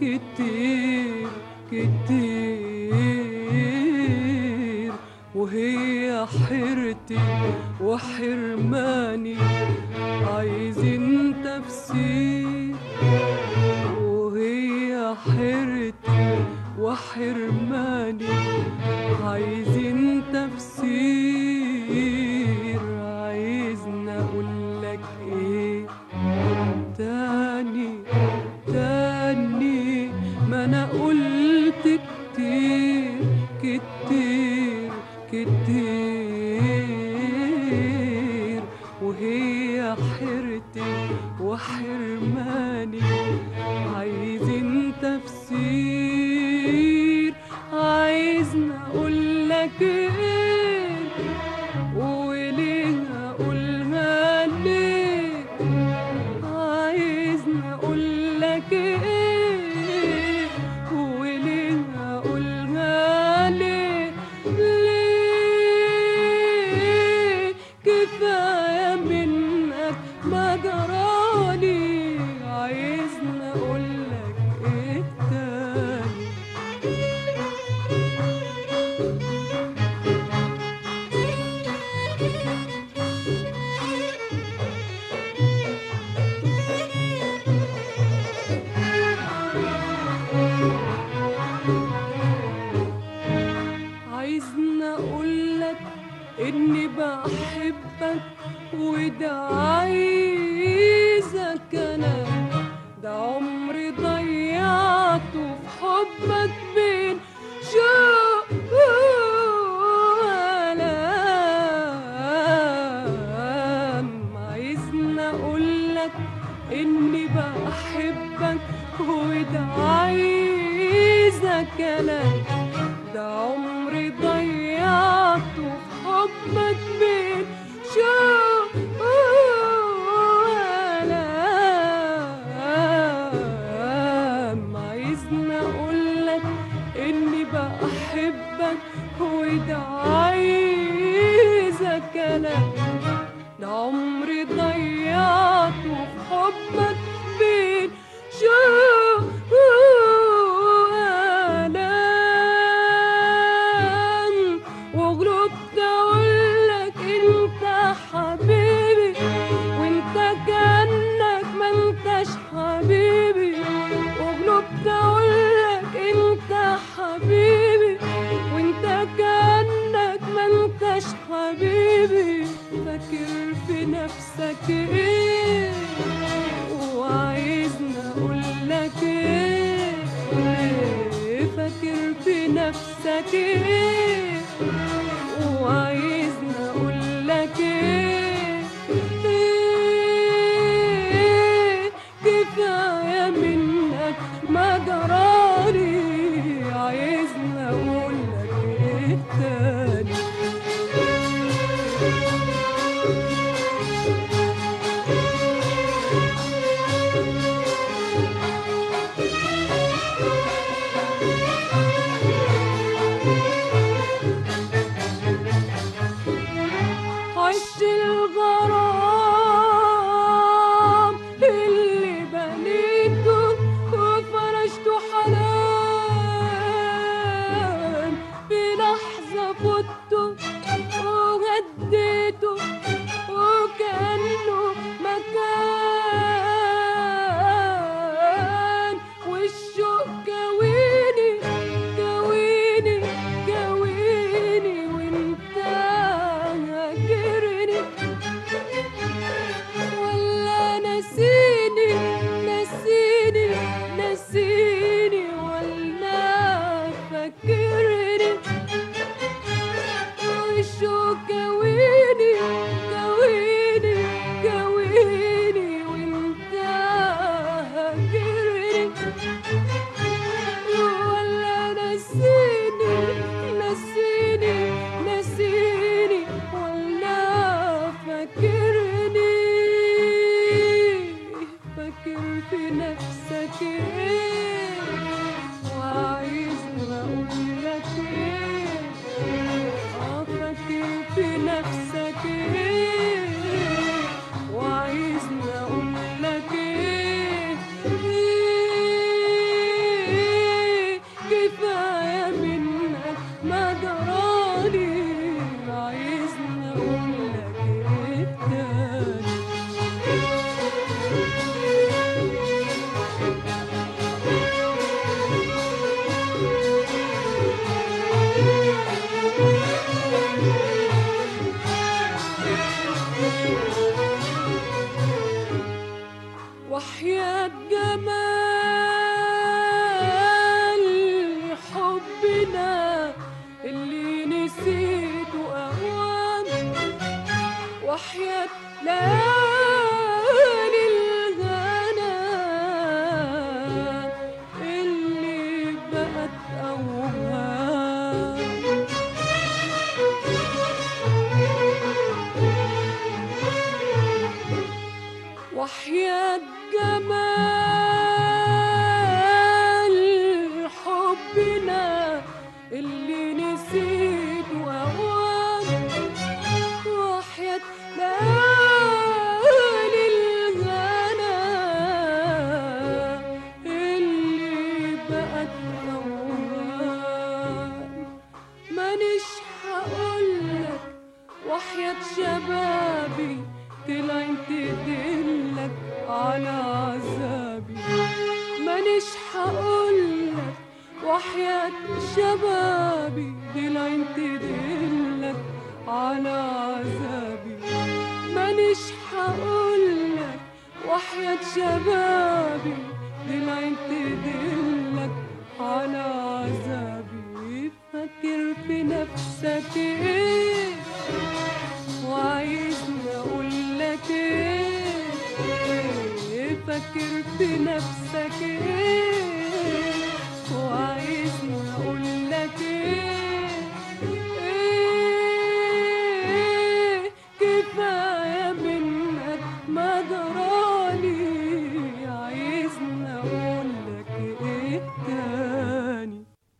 كتير وهي حيرتي وحرماني. عايزين تفسير. وقت كتير كتير كتير وهي حرتي وحرمتي إني بحبك وده عايزك أنا. ده عمري ضيعته في حبك بين شوق وألام عايزني أقولك إني بحبك وده عايزك أنا. ده عمري نفسك Yad Gamal. مش هقولك وحياة شبابي دي العين تدلك على عذابي. مانيش هقولك وحياة شبابي دي العين تدلك